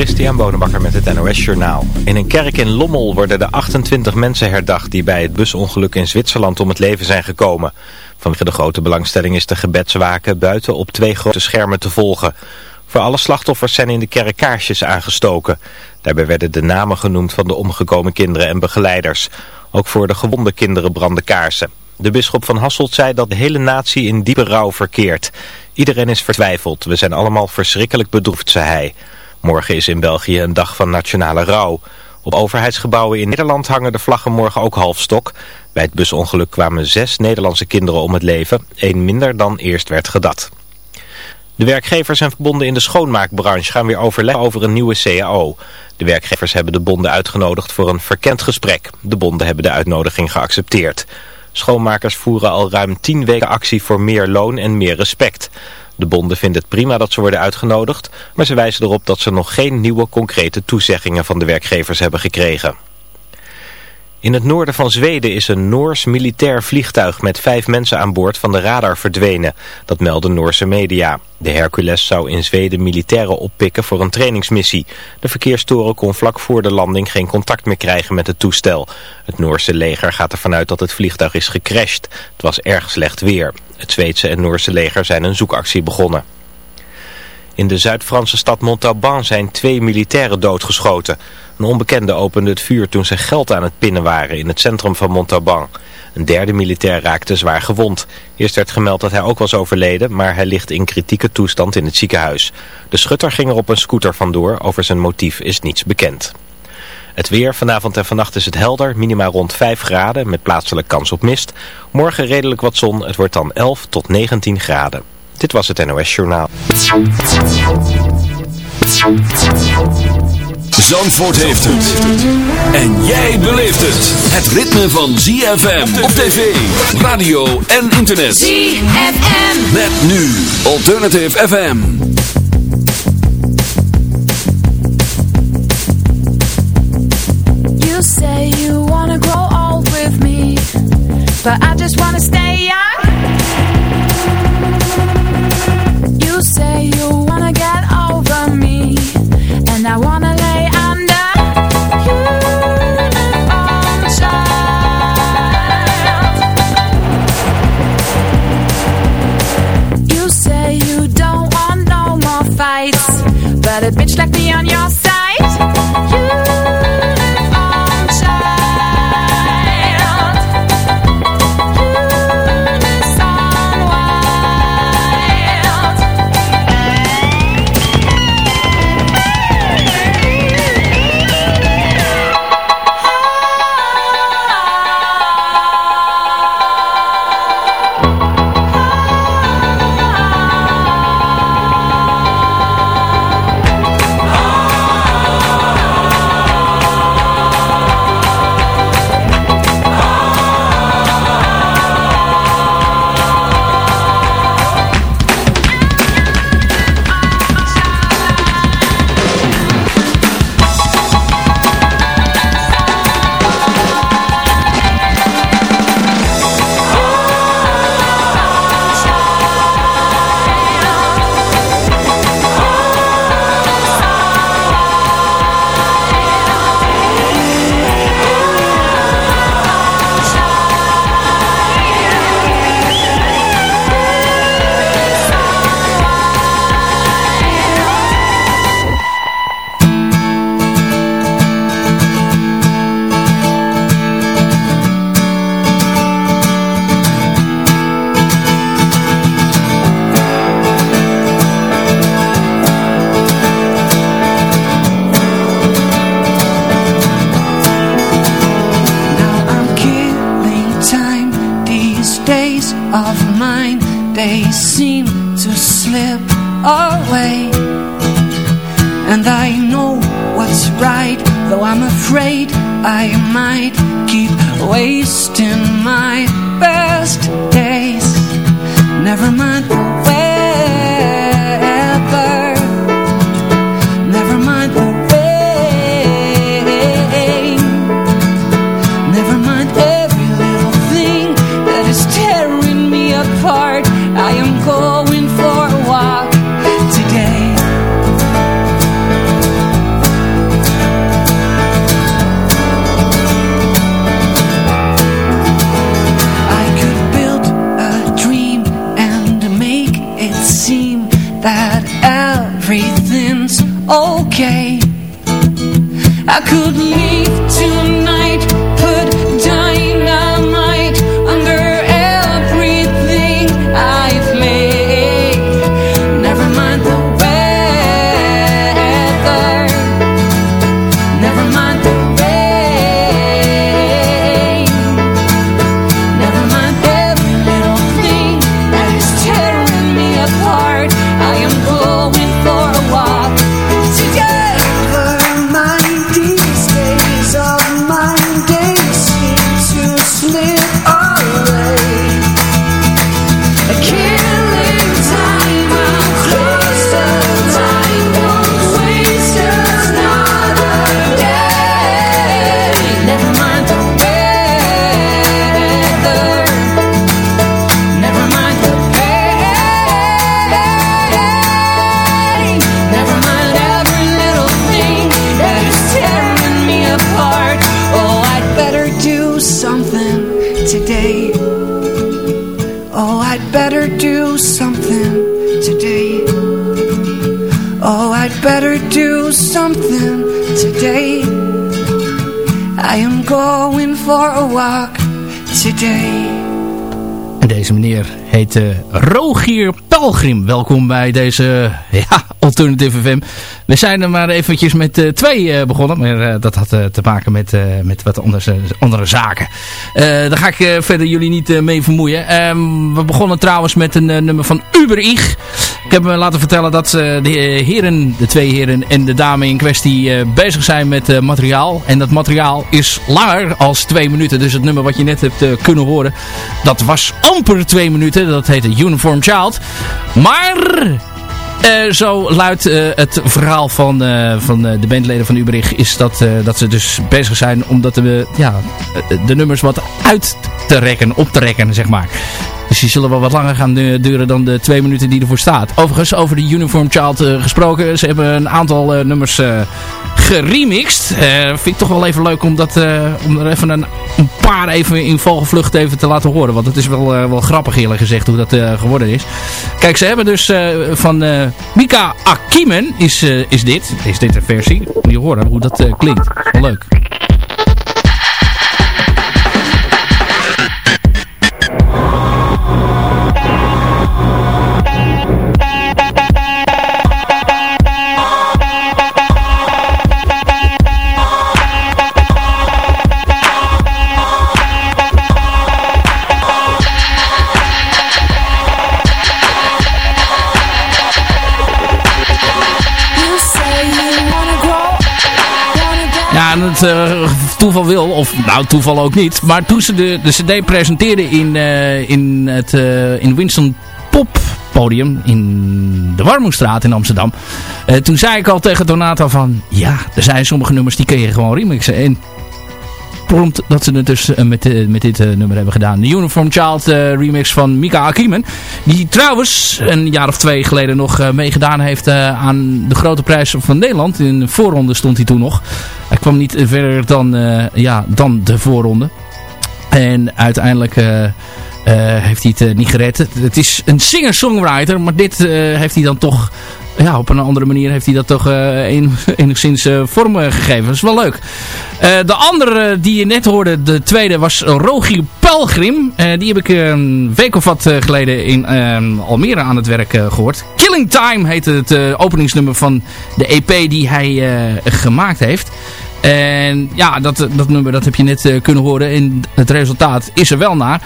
Christian Bonenbakker met het NOS Journaal. In een kerk in Lommel worden de 28 mensen herdacht die bij het busongeluk in Zwitserland om het leven zijn gekomen. Vanwege de grote belangstelling is de gebedswaken buiten op twee grote schermen te volgen. Voor alle slachtoffers zijn in de kerk kaarsjes aangestoken. Daarbij werden de namen genoemd van de omgekomen kinderen en begeleiders. Ook voor de gewonde kinderen brandden kaarsen. De bisschop van Hasselt zei dat de hele natie in diepe rouw verkeert. Iedereen is vertwijfeld. We zijn allemaal verschrikkelijk bedroefd, zei hij. Morgen is in België een dag van nationale rouw. Op overheidsgebouwen in Nederland hangen de vlaggen morgen ook halfstok. Bij het busongeluk kwamen zes Nederlandse kinderen om het leven. één minder dan eerst werd gedat. De werkgevers en verbonden in de schoonmaakbranche gaan weer overleggen over een nieuwe CAO. De werkgevers hebben de bonden uitgenodigd voor een verkend gesprek. De bonden hebben de uitnodiging geaccepteerd. Schoonmakers voeren al ruim tien weken actie voor meer loon en meer respect. De bonden vinden het prima dat ze worden uitgenodigd, maar ze wijzen erop dat ze nog geen nieuwe concrete toezeggingen van de werkgevers hebben gekregen. In het noorden van Zweden is een Noors militair vliegtuig met vijf mensen aan boord van de radar verdwenen. Dat melden Noorse media. De Hercules zou in Zweden militairen oppikken voor een trainingsmissie. De verkeerstoren kon vlak voor de landing geen contact meer krijgen met het toestel. Het Noorse leger gaat ervan uit dat het vliegtuig is gecrashed. Het was erg slecht weer. Het Zweedse en Noorse leger zijn een zoekactie begonnen. In de Zuid-Franse stad Montauban zijn twee militairen doodgeschoten. Een onbekende opende het vuur toen ze geld aan het pinnen waren in het centrum van Montauban. Een derde militair raakte zwaar gewond. Eerst werd gemeld dat hij ook was overleden, maar hij ligt in kritieke toestand in het ziekenhuis. De schutter ging er op een scooter vandoor, over zijn motief is niets bekend. Het weer, vanavond en vannacht is het helder, minima rond 5 graden met plaatselijk kans op mist. Morgen redelijk wat zon, het wordt dan 11 tot 19 graden. Dit was het NOS Journaal. Zandvoort heeft het. En jij beleeft het. Het ritme van ZFM op tv, radio en internet. ZFM. Met nu Alternative FM. You say you wanna grow old with me, but I just wanna stay young. You say you wanna get over me, and I wanna lay meneer heet eh, Rogier Pelgrim. Welkom bij deze ja, Alternative FM. We zijn er maar eventjes met eh, twee eh, begonnen. Maar eh, dat had te maken met, met wat andere zaken. Daar ga ik verder jullie niet mee vermoeien. Ehm, we begonnen trouwens met een nummer van Uber Ich. Ik heb me laten vertellen dat de heren, de twee heren en de dame in kwestie bezig zijn met materiaal. En dat materiaal is langer als twee minuten. Dus het nummer wat je net hebt kunnen horen, dat was amper twee minuten. Dat heette Uniform Child. Maar... eh, zo luidt eh, het verhaal van, eh, van de bandleden van Uberich is dat, dat ze dus bezig zijn om dat de, ja, de nummers wat uit te rekken, op te rekken, zeg maar. Dus die zullen wel wat langer gaan du- duren dan de twee minuten die ervoor staat. Overigens, over de Uniform Child gesproken. Ze hebben een aantal nummers geremixed. Eh, vind ik toch wel even leuk om, dat, eh, om er even een, een paar even in vogelvlucht even te laten horen. Want het is wel, eh, wel grappig eerlijk gezegd hoe dat geworden is. Kijk, ze hebben dus van Mika Akimen is, is dit. Is dit een versie. Moet je horen hoe dat klinkt. Wel leuk. Eh, toeval wil, of nou toeval ook niet. Maar toen ze de, de cd presenteerden in, eh, in het eh, in Winston Pop podium in de Warmoestraat in Amsterdam. toen zei ik al tegen Donato van, ja, er zijn sommige nummers die kun je gewoon remixen. En prompt dat ze het dus met, met dit nummer hebben gedaan. De Uniform Child remix van Mika Akimen. Die trouwens een jaar of twee geleden nog meegedaan heeft aan de grote prijs van Nederland. In de voorronde stond hij toen nog. Kwam niet verder dan, eh, ja, dan de voorronde. En uiteindelijk eh, eh, heeft hij het niet gered. Het, is een singer-songwriter, maar dit heeft hij dan toch... Ja, op een andere manier heeft hij dat toch een- enigszins vorm gegeven. Dat is wel leuk. De andere die je net hoorde, de tweede, was Rogier Pelgrim. Die heb ik een week of wat geleden in eh, Almere aan het werk eh, gehoord. Killing Time heet het openingsnummer van de EP die hij gemaakt heeft. En ja, dat, dat nummer dat heb je net eh, kunnen horen. En het resultaat is er wel naar.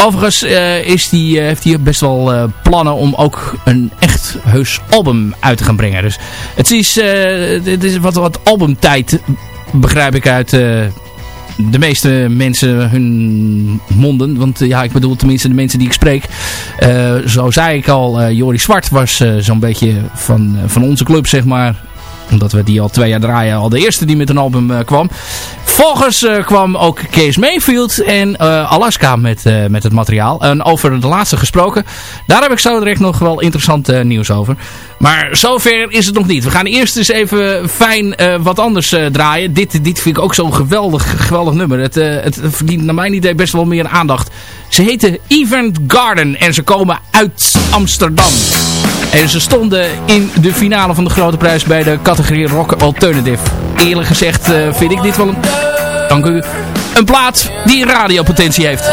Overigens eh, is die, eh, heeft hij best wel plannen om ook een echt heus album uit te gaan brengen. Dus het is, het is wat, albumtijd, begrijp ik uit de meeste mensen hun monden. Want ja, ik bedoel tenminste de mensen die ik spreek. Eh, zo zei ik al, eh Joris Zwart was zo'n beetje van, van onze club, zeg maar omdat we die al twee jaar draaien. Al de eerste die met een album eh, kwam. Volgens eh, kwam ook Kees Mayfield en eh, Alaska met, met het materiaal. En over de laatste gesproken. Daar heb ik zo direct nog wel interessant nieuws over. Maar zover is het nog niet. We gaan eerst eens even fijn wat anders draaien. Dit, dit vind ik ook zo'n geweldig, geweldig nummer. Het, het verdient naar mijn idee best wel meer aandacht. Ze heten Event Garden en ze komen uit Amsterdam. En ze stonden in de finale van de grote prijs bij de categorie Rock Alternative. Eerlijk gezegd eh, vind ik dit wel een... Dank u. Een plaat die radiopotentie heeft.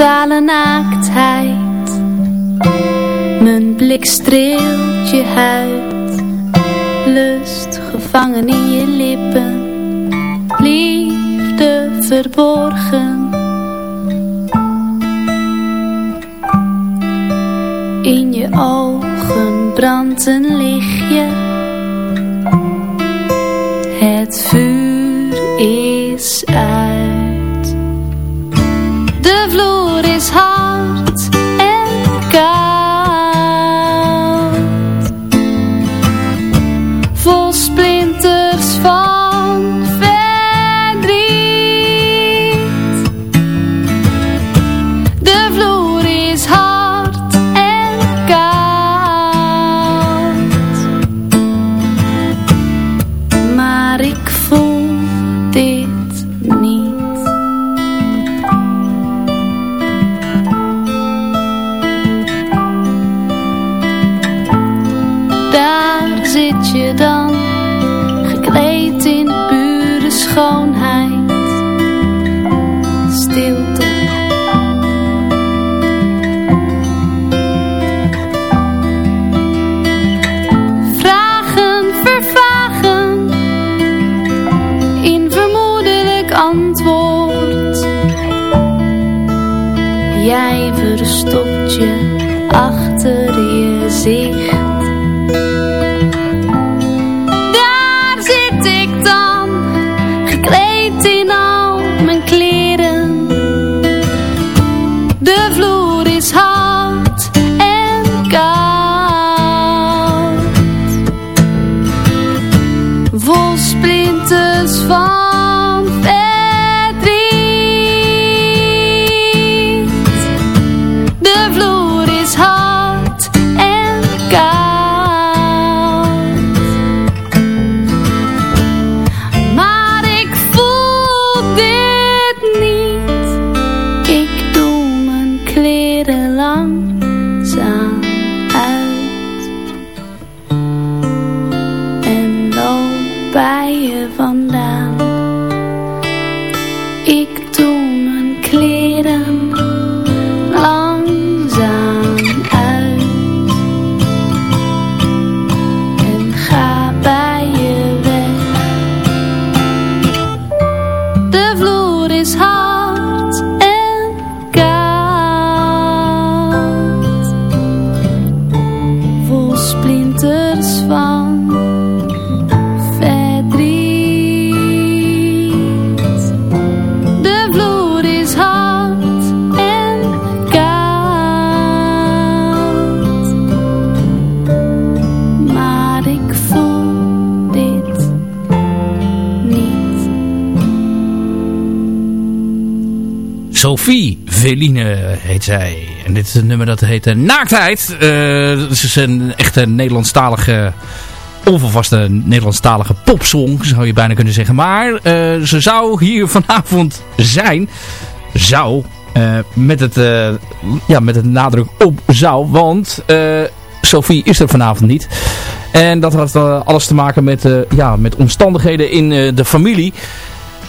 Totale naaktheid. Mijn blik streelt je huid, lust gevangen in je lippen, liefde verborgen. In je ogen brandt een lichtje. Veline heet zij. En dit is een nummer dat heet eh, Naaktheid. Eh dat is een echte Nederlandstalige, onvervaste Nederlandstalige popsong, zou je bijna kunnen zeggen. Maar eh, ze zou hier vanavond zijn. Zou. eh, met, het, eh, ja, met het nadruk op zou. Want eh, Sophie is er vanavond niet. En dat had eh, alles te maken met, eh, ja, met omstandigheden in eh, de familie.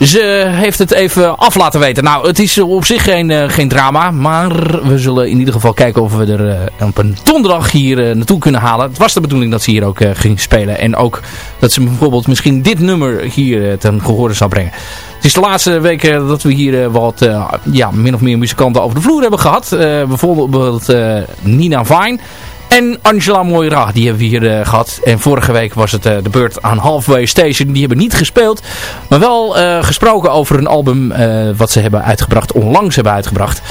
Ze heeft het even af laten weten. Nou, het is op zich geen, eh, geen drama. Maar we zullen in ieder geval kijken of we er eh, op een donderdag hier eh, naartoe kunnen halen. Het was de bedoeling dat ze hier ook ging spelen. En ook dat ze bijvoorbeeld misschien dit nummer hier ten gehore zou brengen. Het is de laatste weken dat we hier wat ja, min of meer muzikanten over de vloer hebben gehad. Eh, bijvoorbeeld Nina Vine. En Angela Moira, die hebben we hier eh, gehad. En vorige week was het eh, de beurt aan Halfway Station. Die hebben niet gespeeld. Maar wel eh, gesproken over een album wat ze hebben uitgebracht. Onlangs hebben uitgebracht.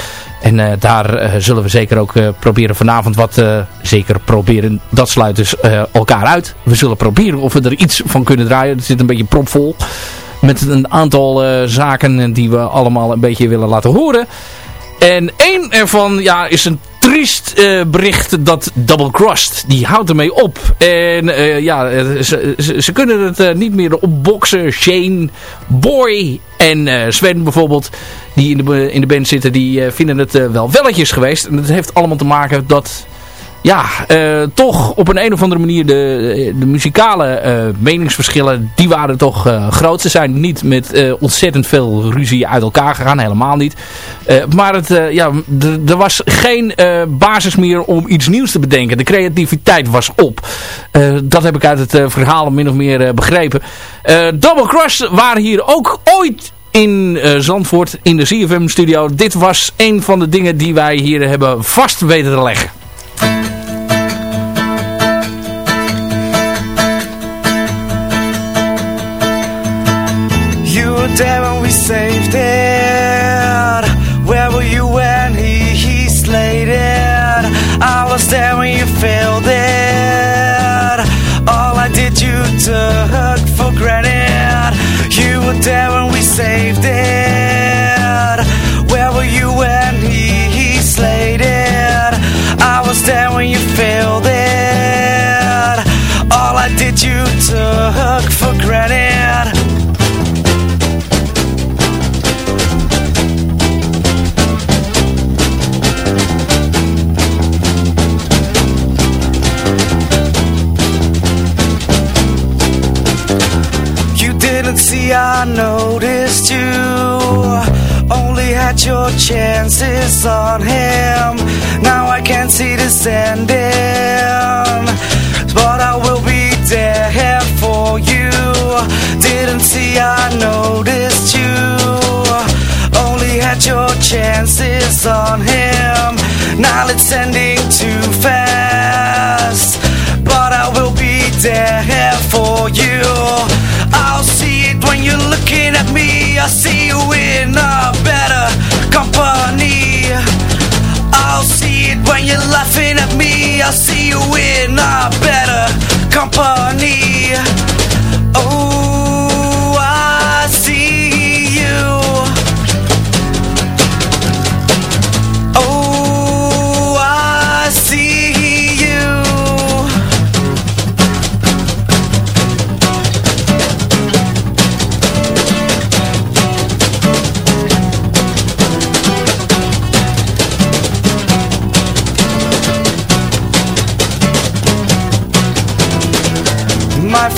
En daar zullen we zeker ook proberen vanavond wat... zeker proberen, dat sluit dus elkaar uit. We zullen proberen of we er iets van kunnen draaien. Het zit een beetje propvol. Met een aantal zaken die we allemaal een beetje willen laten horen. En één ervan ja, is een triest eh, bericht dat Double Crossed, die houdt ermee op. En eh, ja, eh, ze, ze, kunnen het niet meer opboksen. Shane, Boy en Sven bijvoorbeeld, die in de, in de band zitten, die vinden het wel welletjes geweest. En dat heeft allemaal te maken dat ja, eh, toch op een, een of andere manier de, de muzikale eh, meningsverschillen, die waren toch eh, groot. Ze zijn niet met ontzettend veel ruzie uit elkaar gegaan, helemaal niet. Maar het, ja, er was geen basis meer om iets nieuws te bedenken. De creativiteit was op. Dat heb ik uit het verhaal min of meer begrepen. Double Crush waren hier ook ooit in Zandvoort in de CFM studio. Dit was een van de dingen die wij hier hebben vast weten te leggen. There when we saved it. Where were you when he, he slayed it? I was there when you failed it. All I did you took for granted. You were there when we saved it. I noticed you only had your chances on him. Now I can see the ending, but I will be there for you. Didn't see I noticed you only had your chances on him. Now it's ending too fast, but I will be there for you. I see you in a better company. I'll see it when you're laughing at me. I'll see you in a better company. Oh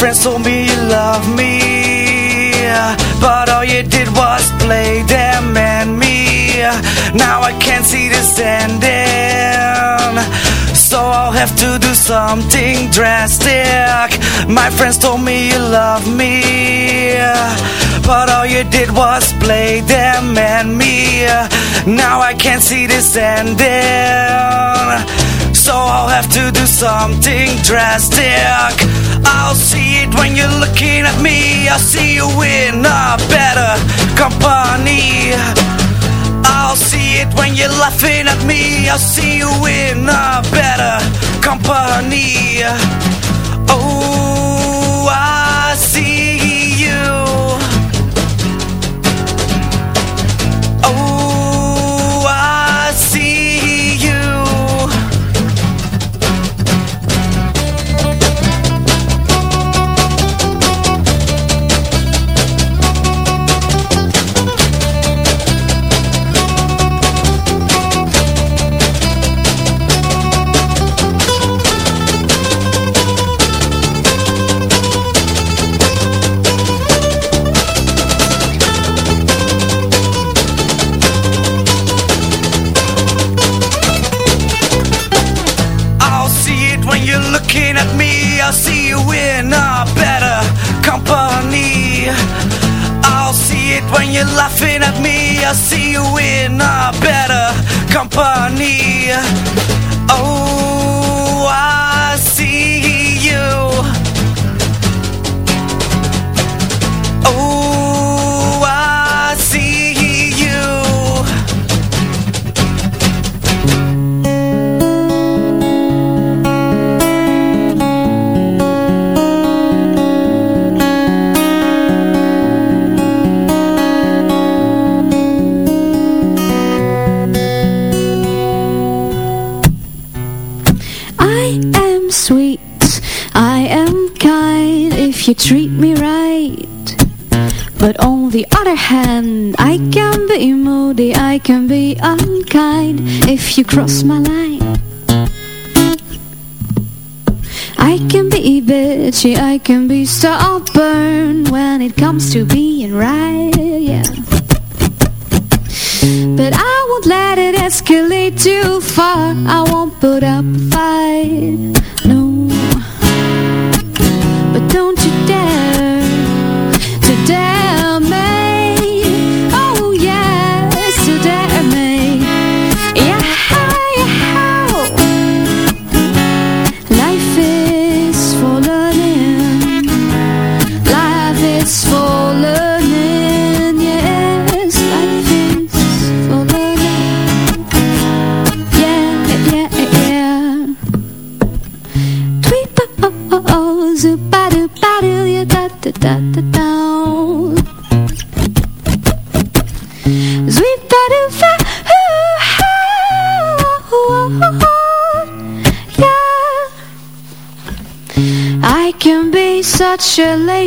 friends told me you love me But all you did was play them and me. Now I can't see this ending. So I'll have to do something drastic. My friends told me you love me But all you did was play them and me. Now I can't see this ending. So I'll have to do something drastic I'll see it when you're looking at me. I'll see you in a better company. I'll see it when you're laughing at me. I'll see you in a better company. Oh, I you cross my line. I can be bitchy, I can be stubborn when it comes to being right,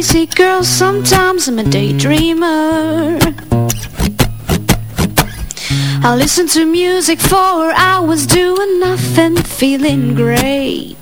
a girl Sometimes I'm a daydreamer. I listen to music for hours Doing nothing, feeling great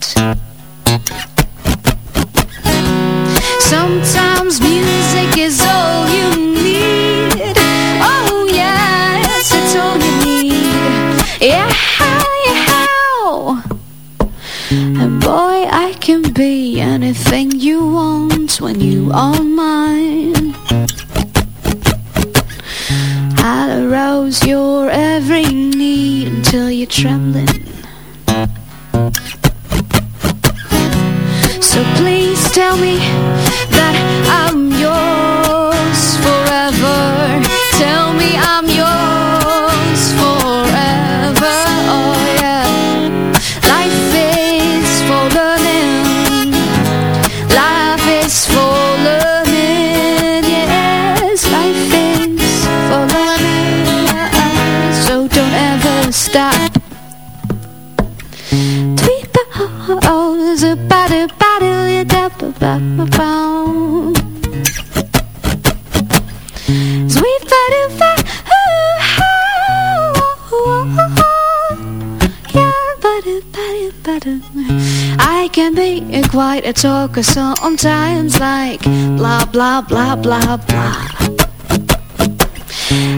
I can be quite a talker sometimes, like blah blah blah blah blah.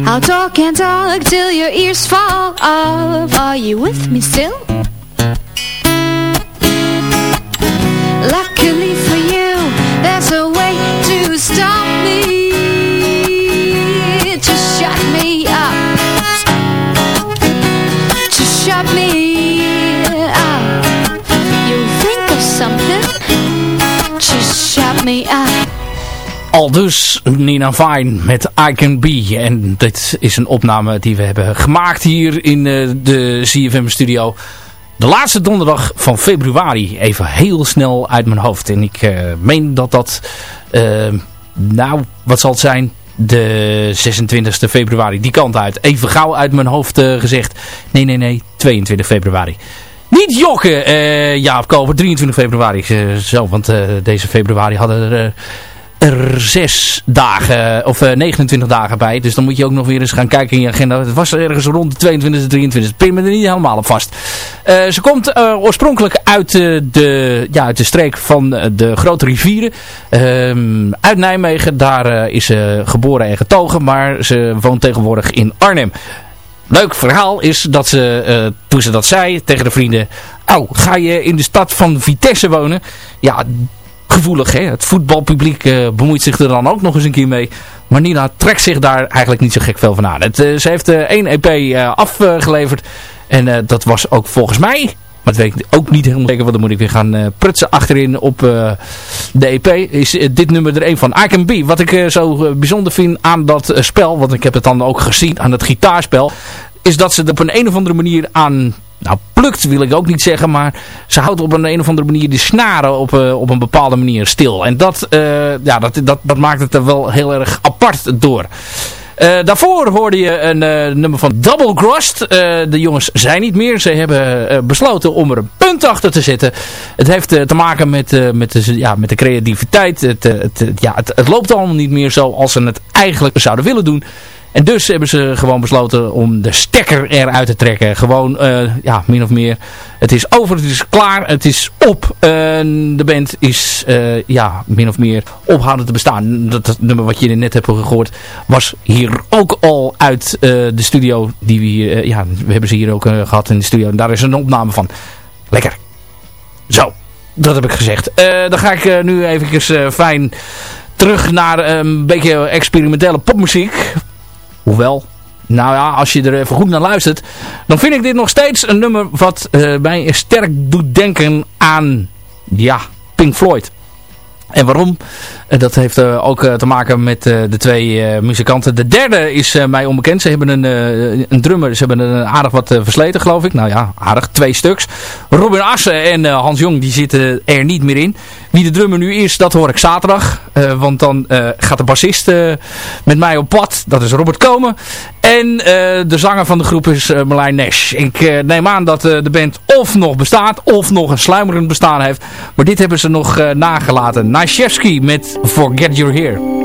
I'll talk and talk till your ears fall off. Are you with me still? Al dus Nina Fine met I Can Be. En dit is een opname die we hebben gemaakt hier in eh, de CFM studio. De laatste donderdag van februari. Even heel snel uit mijn hoofd. En ik eh, meen dat dat... eh, nou, wat zal het zijn? De 26e februari. Die kant uit. Even gauw uit mijn hoofd gezegd. Nee, nee, nee. 22 februari. Niet jokken, eh Jaap Koper. 23 februari. eh, zo, want deze februari hadden er... eh, er zes dagen of eh, 29 dagen bij. Dus dan moet je ook nog weer eens gaan kijken in je agenda. Het was ergens rond de 22 23 Pin me er niet helemaal op vast. Eh, ze komt eh, oorspronkelijk uit, eh, de, ja, uit de streek van eh, de grote rivieren. Ehm, uit Nijmegen. Daar eh, is ze geboren en getogen. Maar ze woont tegenwoordig in Arnhem. Leuk verhaal is dat ze, eh, toen ze dat zei tegen de vrienden... Oh, ga je in de stad van Vitesse wonen? Ja, gevoelig. Hè? Het voetbalpubliek eh, bemoeit zich er dan ook nog eens een keer mee. Maar Nina trekt zich daar eigenlijk niet zo gek veel van aan. Het, eh, ze heeft eh, één EP afgeleverd. En dat was ook volgens mij... Maar dat weet ik ook niet helemaal zeker. Want dan moet ik weer gaan prutsen achterin op de EP. Is dit nummer er een van. I Can Be. Wat ik zo bijzonder vind aan dat spel. Want ik heb het dan ook gezien aan het gitaarspel. Is dat ze er op een, een of andere manier aan nou, plukt wil ik ook niet zeggen, maar ze houdt op een, een of andere manier de snaren op, eh, op een bepaalde manier stil. En dat, eh, ja, dat, dat, dat maakt het er wel heel erg apart door. Eh, daarvoor hoorde je een nummer van Double Grost. Eh, de jongens zijn niet meer. Ze hebben besloten om er een punt achter te zetten. Het heeft te maken met, met, de, ja, met de creativiteit. Het, het- ja, het, het loopt allemaal niet meer zoals ze het eigenlijk zouden willen doen. En dus hebben ze gewoon besloten om de stekker eruit te trekken. Gewoon, eh, ja, min of meer. Het is over, het is klaar, het is op. En de band is, eh, ja, min of meer ophouden te bestaan. Dat, nummer wat je net hebt gehoord was hier ook al uit eh, de studio. Die we, ja, we hebben ze hier ook eh, gehad in de studio. En daar is een opname van. Lekker. Zo, dat heb ik gezegd. Dan ga ik nu even fijn terug naar een beetje experimentele popmuziek. Hoewel, nou ja, als je er even goed naar luistert, dan vind ik dit nog steeds een nummer wat eh, mij sterk doet denken aan, ja, Pink Floyd. En waarom? Eh, Dat heeft eh, ook te maken met de twee muzikanten. De derde is mij onbekend. Ze hebben een, een drummer. Ze hebben een aardig wat versleten geloof ik. Nou ja, aardig. Twee stuks. Robin Assen en Hans Jong die zitten er niet meer in. Wie de drummer nu is, dat hoor ik zaterdag. Eh, want dan eh, gaat de bassist eh, met mij op pad. Dat is Robert Komen. En de zanger van de groep is Marlijn Nash. Ik neem aan dat de band of nog bestaat of nog een sluimerend bestaan heeft. Maar dit hebben ze nog nagelaten. Naishevsky met Forget You're Here.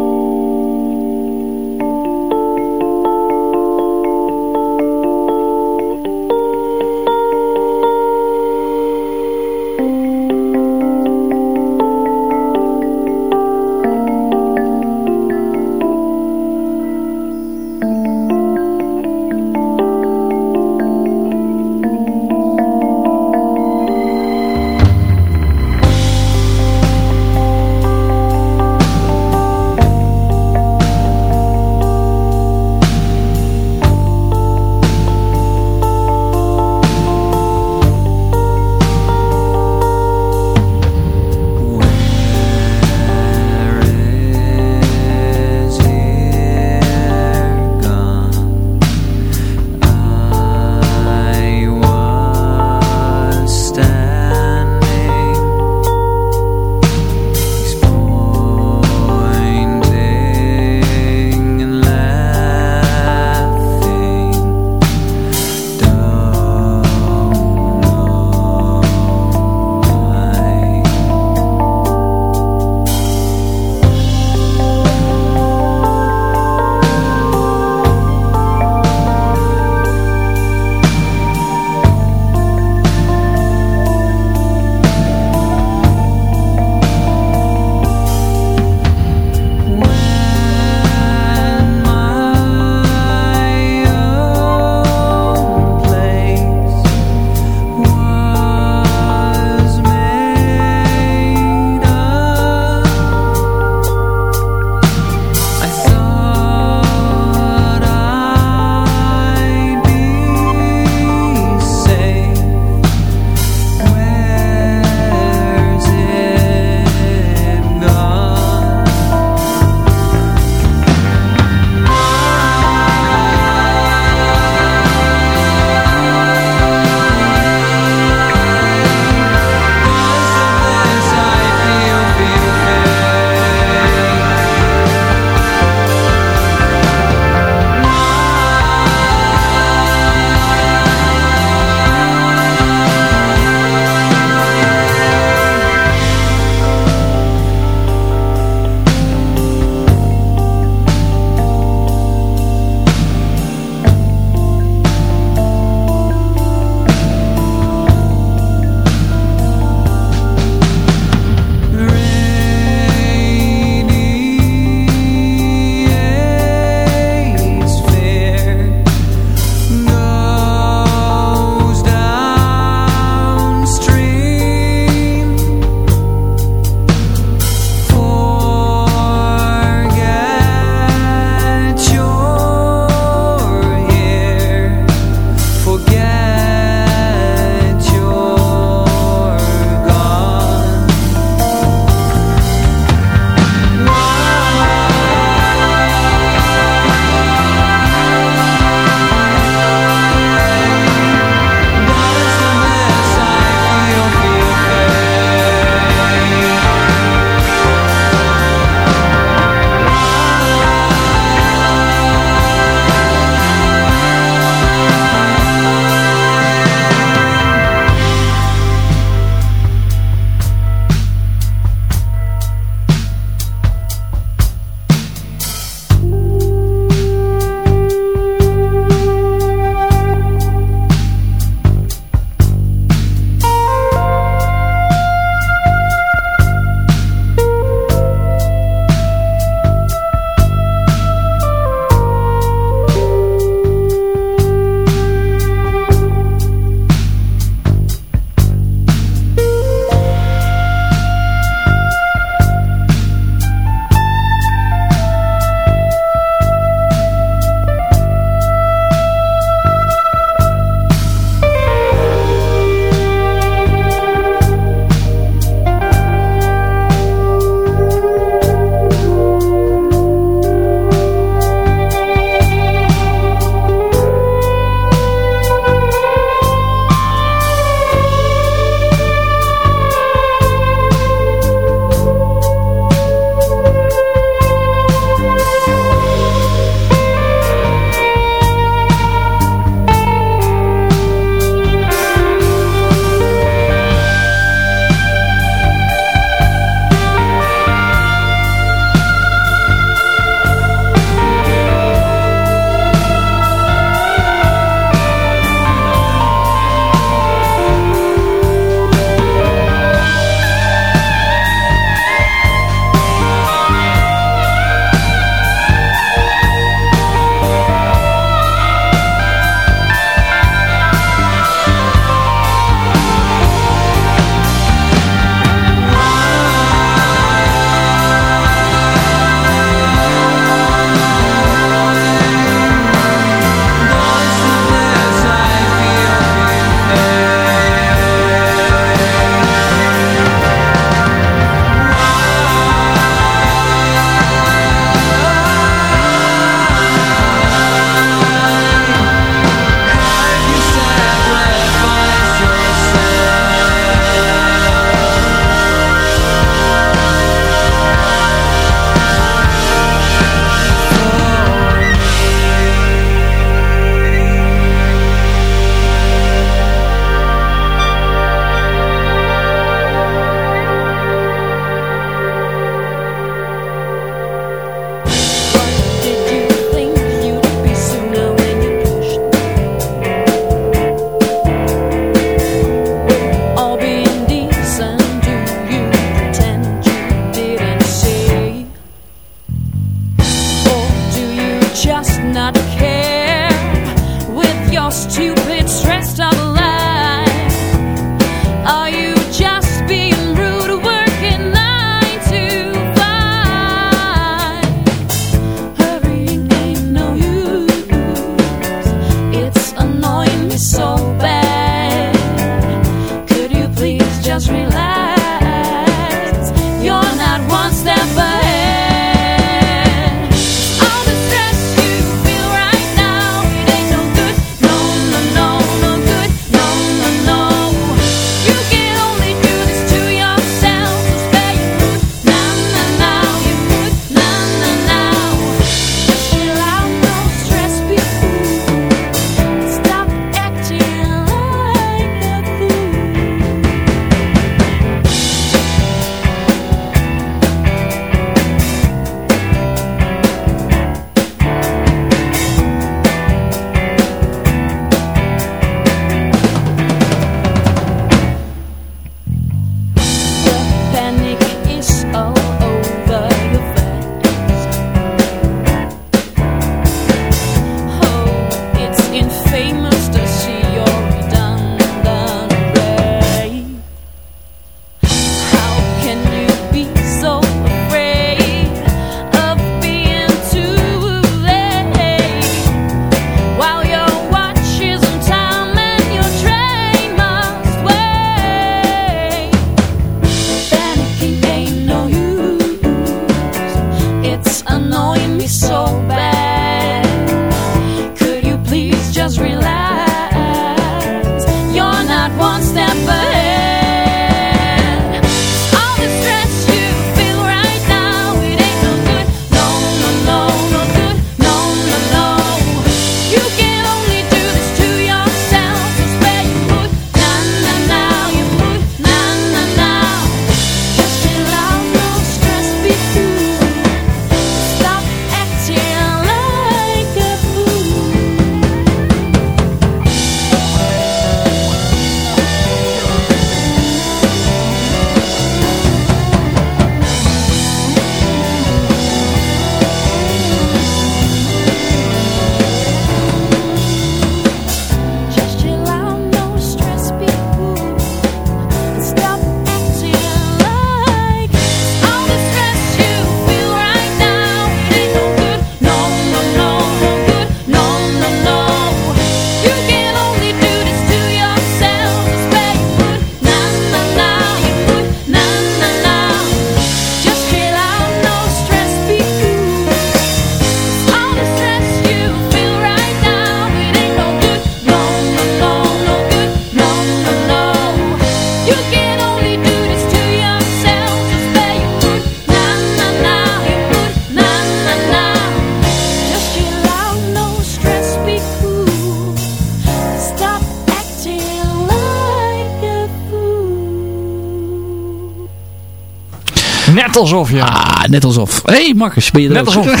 Net alsof, ja. Ah, net alsof. Hé hey Marcus, ben je er Net alsof.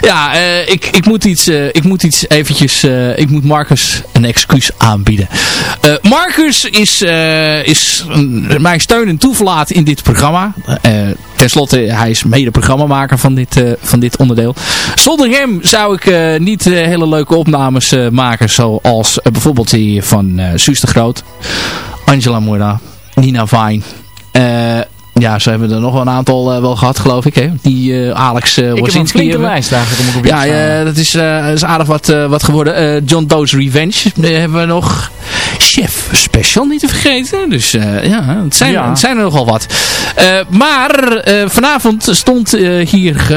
Ja. Eh, ik, ik, moet iets, eh, ik moet iets eventjes, eh, ik moet Marcus een excuus aanbieden. Marcus is, is mijn steun en toeverlaat in dit programma. Ten slotte, hij is mede-programmamaker van dit, van dit onderdeel. Zonder hem zou ik niet hele leuke opnames maken. Zoals bijvoorbeeld die van Suus de Groot. Angela Moura. Nina Vine. Ja, ze hebben er nog wel een aantal eh, wel gehad, geloof ik. Hè? Die eh, Alex uh, Ik heb een flinke lijst eigenlijk om Ja, dat is, is aardig wat, wat geworden. John Doe's Revenge hebben we nog. Chef Special niet te vergeten. Dus ja, het zijn, Ja. het zijn er nogal wat. Maar vanavond stond hier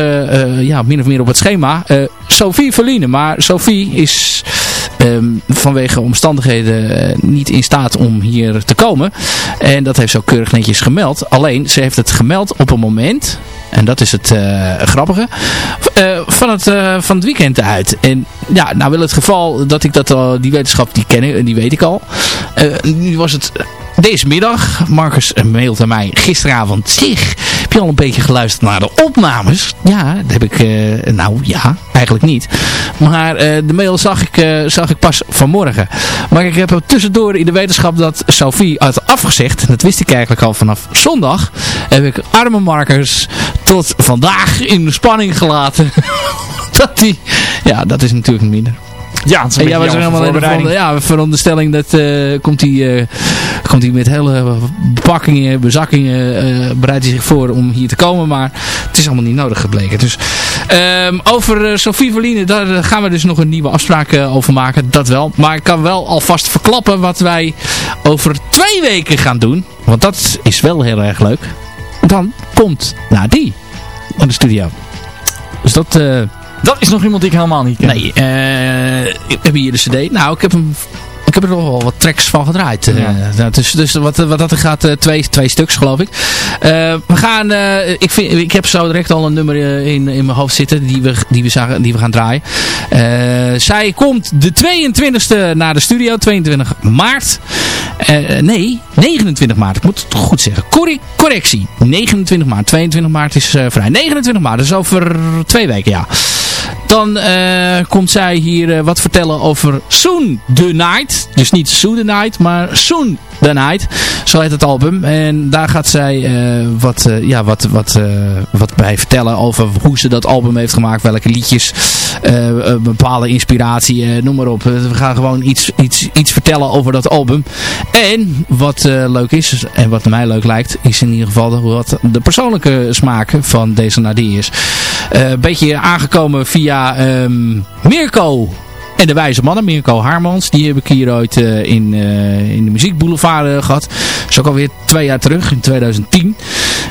ja, min of meer op het schema Sophie Verline. Maar Sophie is ehm, vanwege omstandigheden eh, niet in staat om hier te komen. En dat heeft ze ook keurig netjes gemeld. Alleen, ze heeft het gemeld op een moment... En dat is het eh, grappige. Eh, van, het, eh, van het weekend uit. En ja, nou wil het geval dat ik dat al, die wetenschap die ken en die weet ik al. Eh, nu was het deze middag. Marcus eh, aan mij gisteravond. Zeg, heb je al een beetje geluisterd naar de opnames? Ja, dat heb ik, eh, nou ja, eigenlijk niet. Maar eh, de mail zag ik, eh, zag ik pas vanmorgen. Maar ik heb er tussendoor in de wetenschap dat Sophie had afgezegd. Dat wist ik eigenlijk al vanaf zondag. Heb ik arme Marcus tot vandaag in de spanning gelaten. dat die, ja, dat is natuurlijk minder. Ja, het is beetje was er helemaal in de ja, veronderstelling dat eh, komt hij eh, komt hij met hele bepakkingen, bezakkingen, eh, bereidt hij zich voor om hier te komen. Maar het is allemaal niet nodig gebleken. Dus ehm, over Sophie Verline, daar gaan we dus nog een nieuwe afspraak over maken. Dat wel. Maar ik kan wel alvast verklappen wat wij over twee weken gaan doen. Want dat is wel heel erg leuk. Dan komt Nadie in de studio. Dus dat... Dat is nog iemand die ik helemaal niet ken. Nee, eh, ik heb hier de cd. Nou, ik heb hem... Ik heb er nog wel wat tracks van gedraaid. eh. Ja. nou, dus, dus wat, wat dat er gaat, eh, twee, twee stuks geloof ik. We gaan, ik, vind, ik heb zo direct al een nummer in, in mijn hoofd zitten die we, die we, zagen, die we gaan draaien. Zij komt de 22e naar de studio, 22 maart. Nee, 29 maart. Ik moet het goed zeggen. Correctie. 29 maart. 22 maart is vrij. 29 maart, dus over twee weken, ja. Dan eh, komt zij hier eh, wat vertellen over Soon the Night. Dus niet Soon the Night, maar Soon the Night. Zo heet het album. En daar gaat zij eh, wat, eh, ja, wat, wat, eh, wat bij vertellen over hoe ze dat album heeft gemaakt. Welke liedjes, bepaalde inspiratie, noem maar op. We gaan gewoon iets, iets, iets vertellen over dat album. En wat leuk is, en wat mij leuk lijkt, is in ieder geval wat de persoonlijke smaak van deze Nadie is. Een beetje aangekomen via ehm, Mirko en de wijze mannen, Mirko Harmans. Die heb ik hier ooit eh, in, eh, in de muziekboulevard eh, gehad. Dat is ook alweer twee jaar terug, in 2010.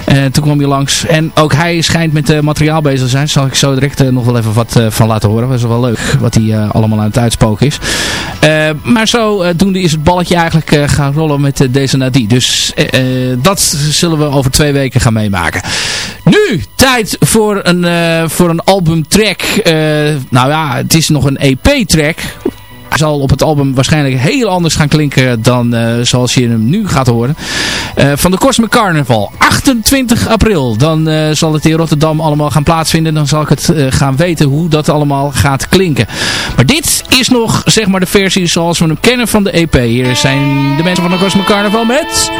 Eh, toen kwam hij langs. En ook hij schijnt met eh, materiaal bezig te zijn. Zal ik zo direct eh, nog wel even wat van laten horen. Dat is wel leuk wat hij allemaal aan het uitspoken is. Maar zo doende is het balletje eigenlijk gaan rollen met deze Nadie. Dus dat zullen we over twee weken gaan meemaken. Nu, tijd voor een, voor een albumtrack. Nou ja, het is nog een EP-track. Zal op het album waarschijnlijk heel anders gaan klinken dan eh, zoals je hem nu gaat horen. Eh, van de Cosmic Carnival, 28 april. Dan eh, zal het in Rotterdam allemaal gaan plaatsvinden. Dan zal ik het gaan weten hoe dat allemaal gaat klinken. Maar dit is nog zeg maar de versie zoals we hem kennen van de EP. Hier zijn de mensen van de Cosmic Carnival met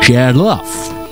Shared Love.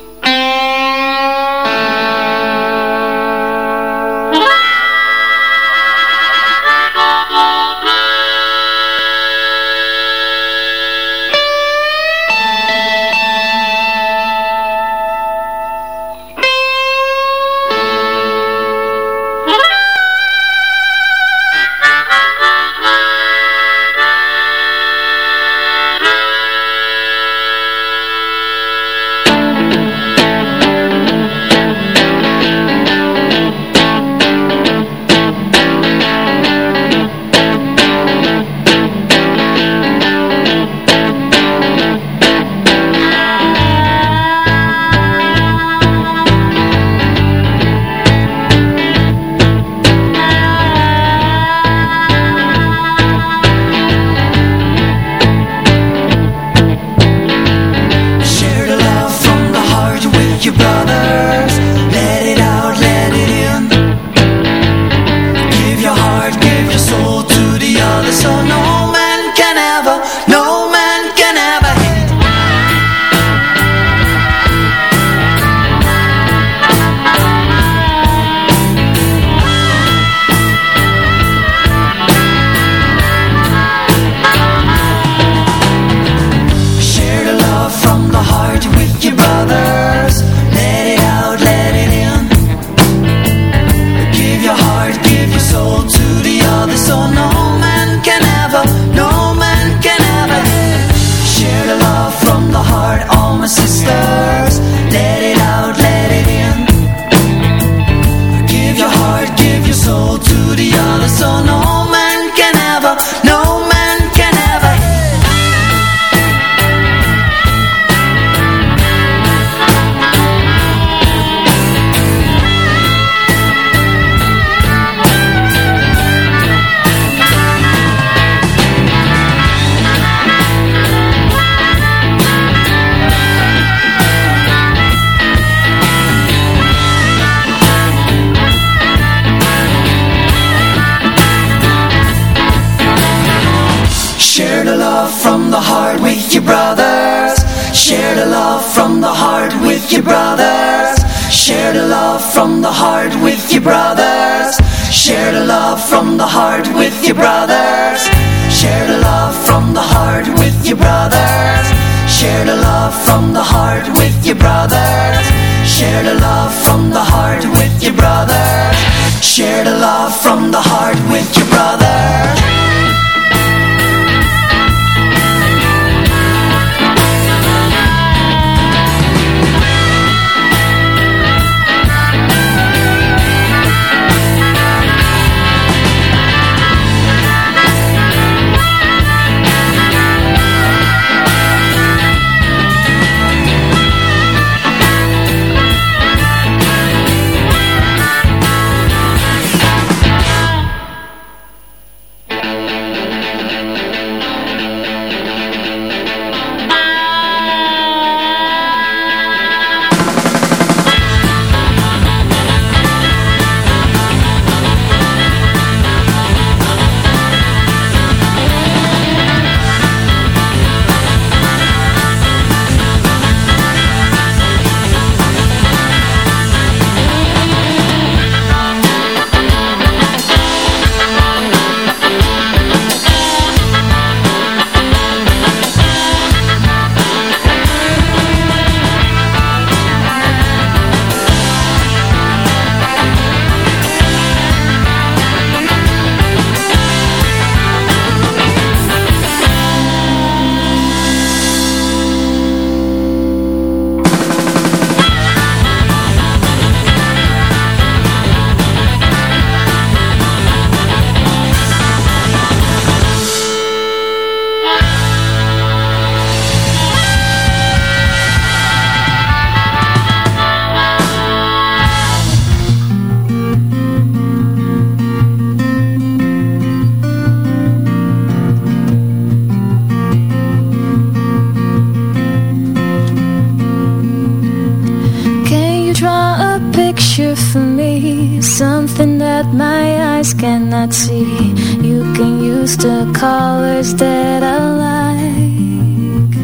used to colors that I like.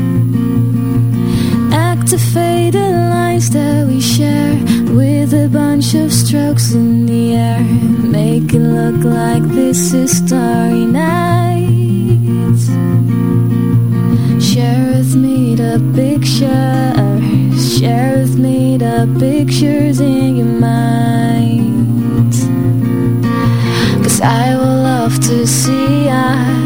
Activated lines that we share With a bunch of strokes in the air. Make it look like this is starry night. Share with me the pictures. Share with me the pictures in your mind. Cause I will love to see us.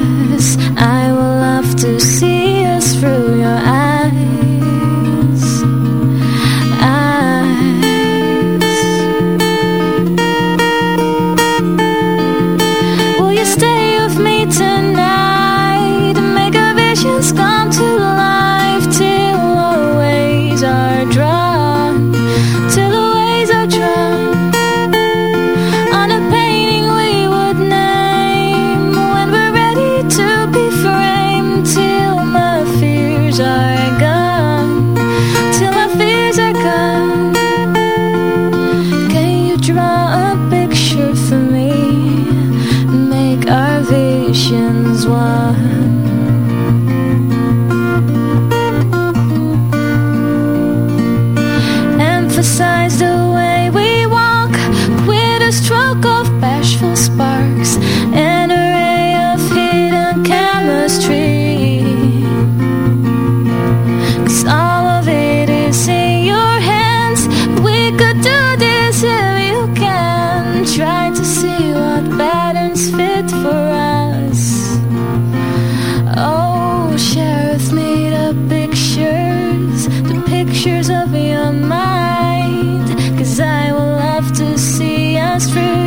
mind, cause I will love to see us through.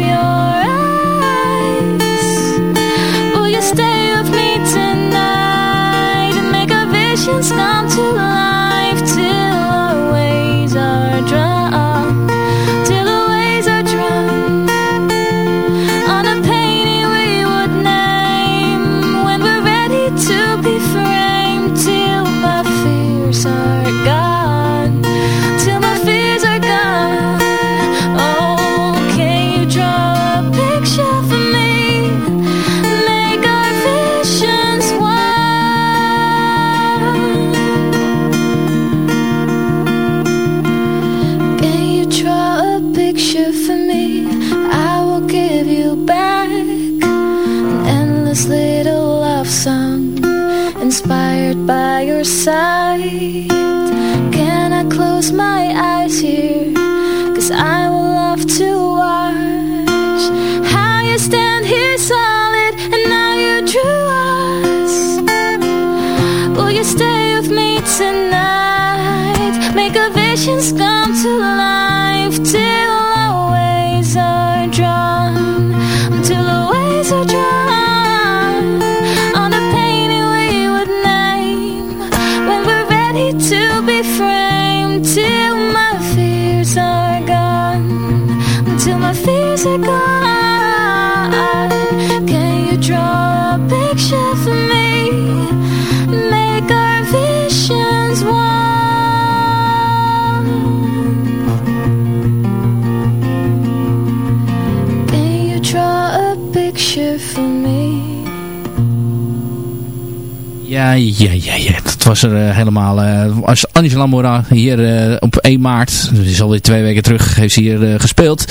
Ja, ja, ja, ja. Dat was er eh, helemaal. eh, als Angela Mora hier eh, op 1 maart, is alweer twee weken terug, heeft ze hier gespeeld.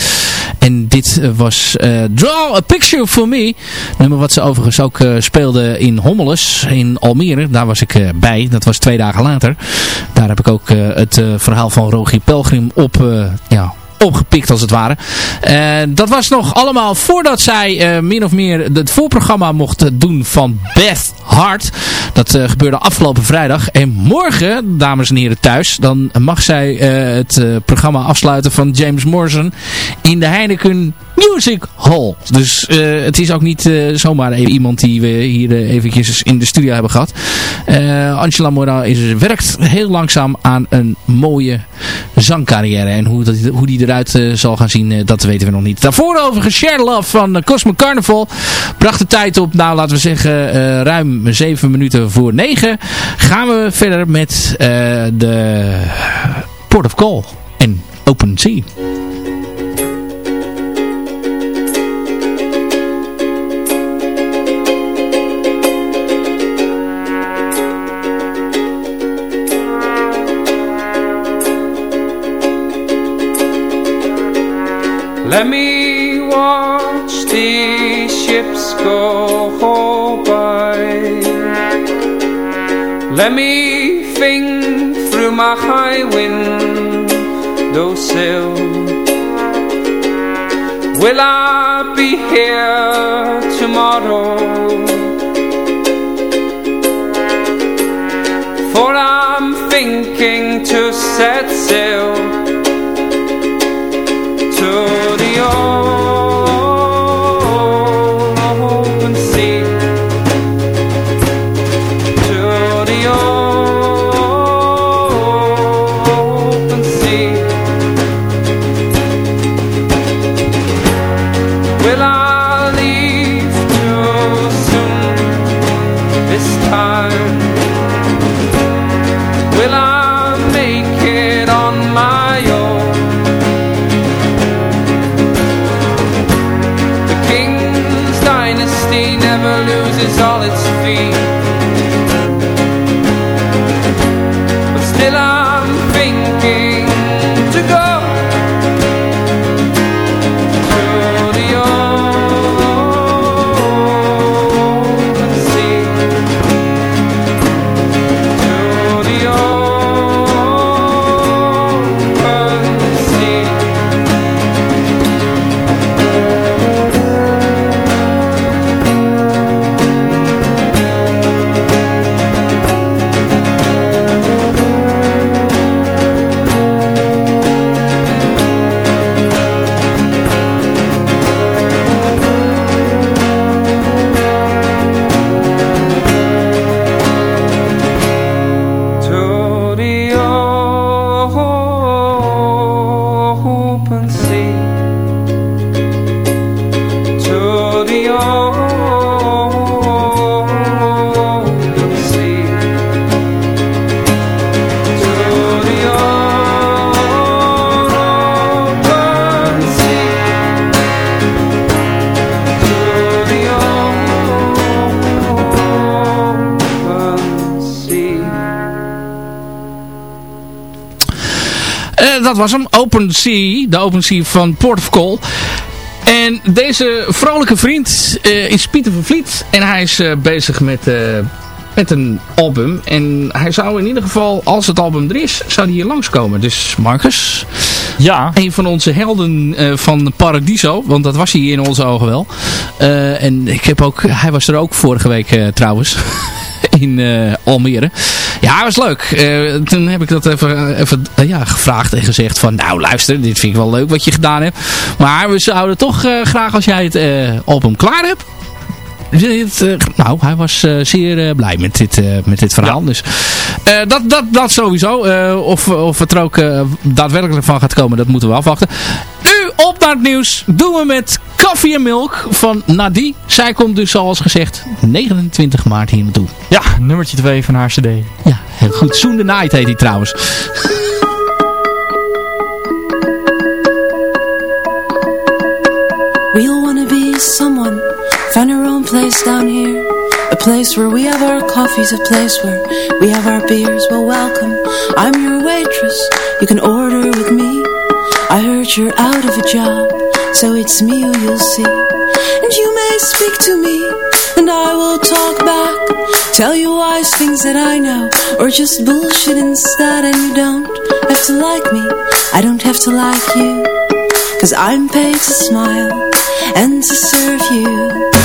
En dit was Draw a Picture for Me. Nummer wat ze overigens ook speelde in Hommeles, in Almere. Daar was ik bij. Dat was twee dagen later. Daar heb ik ook het verhaal van Rogier Pelgrim op, ja, opgepikt als het ware. Eh, dat was nog allemaal voordat zij eh, min of meer het voorprogramma mocht eh, doen van Beth Hart. Dat gebeurde afgelopen vrijdag. En morgen, dames en heren thuis, dan mag zij het programma afsluiten van James Morrison in de Heineken Music Hall. Dus eh, het is ook niet eh, zomaar iemand die we hier eh, eventjes in de studio hebben gehad. Eh, Angela Mora is, werkt heel langzaam aan een mooie zangcarrière. En hoe, dat, hoe die eruit zal gaan zien, dat weten we nog niet. Daarvoor overigens Share Love van uh, Cosmo Carnival. Bracht de tijd op, nou laten we zeggen, ruim 7 minuten voor 9. Gaan we verder met de Port of Call en Open Sea. Let me watch these ships go by. Let me think through my high window sill. Will I be here tomorrow? For I'm thinking to set sail to dat was hem. Open Sea. De Open Sea van Port of Call. En deze vrolijke vriend eh, is Pieter van Vliet. En hij is eh, bezig met... eh, met een album. En hij zou in ieder geval, als het album er is, zou hij hier langskomen. Dus Marcus, Ja, een van onze helden van Paradiso. Want dat was hij in onze ogen wel. En ik heb ook, hij was er ook vorige week trouwens. In Almere. Ja, was leuk. Eh, toen heb ik dat even, even eh, ja, gevraagd en gezegd van... Nou luister, dit vind ik wel leuk wat je gedaan hebt. Maar we zouden toch eh, graag als jij het album klaar hebt... Eh, nou, hij was eh, zeer eh, blij met dit, eh, met dit verhaal. Dus eh, dat, dat, dat sowieso. Eh, of, of het er ook eh, daadwerkelijk van gaat komen, dat moeten we afwachten. Nu op naar het nieuws. Doen we met Koffie en Milk van Nadie. Zij komt dus zoals gezegd 29 maart hier naartoe. ja, nummertje 2 van haar cd. Ja, heel goed. Soon the Night heet hij trouwens. We all wanna be someone, find our own place down here. A place where we have our coffees, a place where we have our beers. Well, welcome, I'm your waitress, you can order with me. I heard you're out of a job, so it's me who you'll see. And you may speak to me, and I will talk back. Tell you wise things that I know, or just bullshit instead. And you don't have to like me, I don't have to like you. Cause I'm paid to smile and to serve you.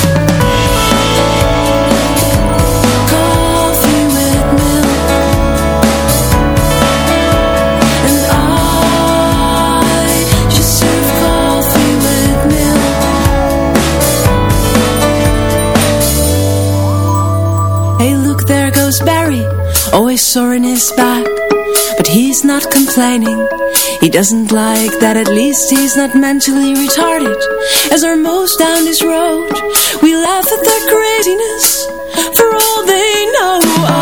Barry, always sore in his back, but he's not complaining. He doesn't like that, at least he's not mentally retarded. As our moves down this road, we laugh at their craziness. For all they know,